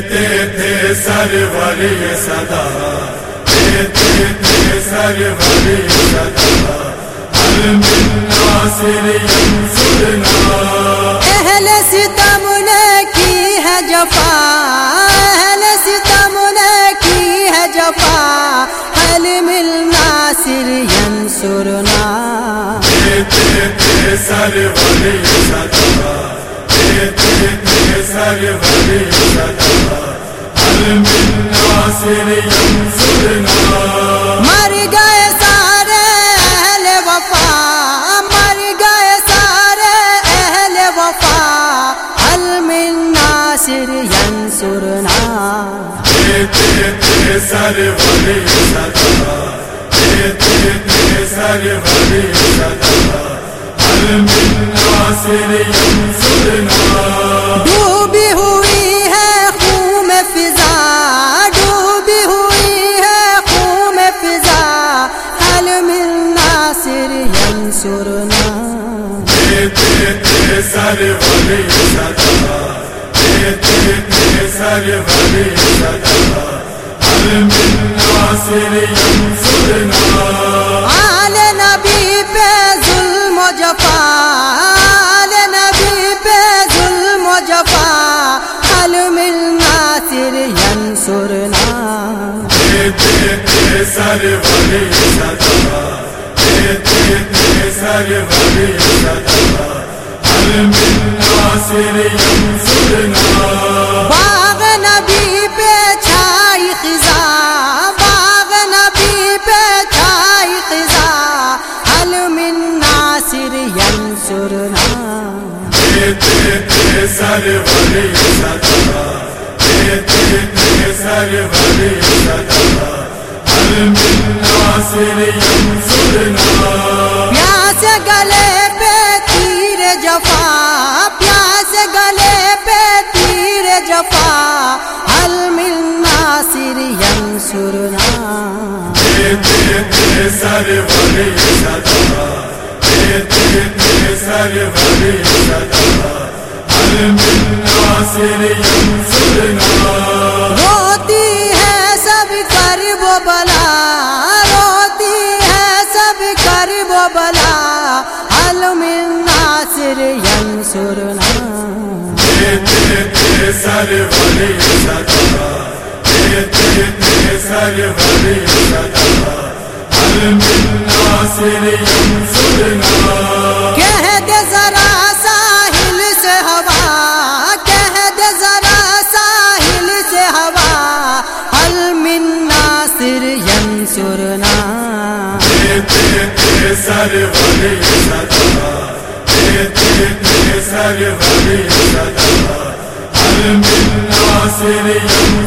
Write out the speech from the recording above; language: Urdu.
دیتے تھے سرور صدا دیتے تھے سرور صدا۔ اہل ستم نے کی ہے جفا اہل ستم نے کی ہے جفا۔ حل ملنا سر سرنا دیتے تھے سرور صدا۔ دیتے تھے سرور صدا۔ مر گئے سارے اہل وفا، مر گئے سارے اہل وفا۔ حل ملنا سر سرنا دیتے تھے سرور صدا دیتے تھے سرور صدا ہر ملنا سر سننا آل نبی پہ ظلم و جفا، آل نبی پہ ظلم و جفا، حل ملنا سر سرنا۔ دیتے تھے باغ نبی پہ چھائی خزا باغ نبی پہ چھائی خزا حل ملنا سر سرنا دیتے تھے سرور صدا دیتے تھے سرور صدا ہر ملنا سر سننا پیاس گلے پہ تیر جفا پیاس گلے پہ تیر جفا، حل ملنا سر سرنا روتی ہے سب کر وہ بلا، روتی ہے سب کر وہ بلا۔ ہر ملنا سر سننا کہہ دے ذرا ساحل سے ہوا، کہہ دے ذرا ساحل سے ہوا۔ حل ملنا سر سرنا دیتے تھے سرور سر دیتے سدا ہر منا سر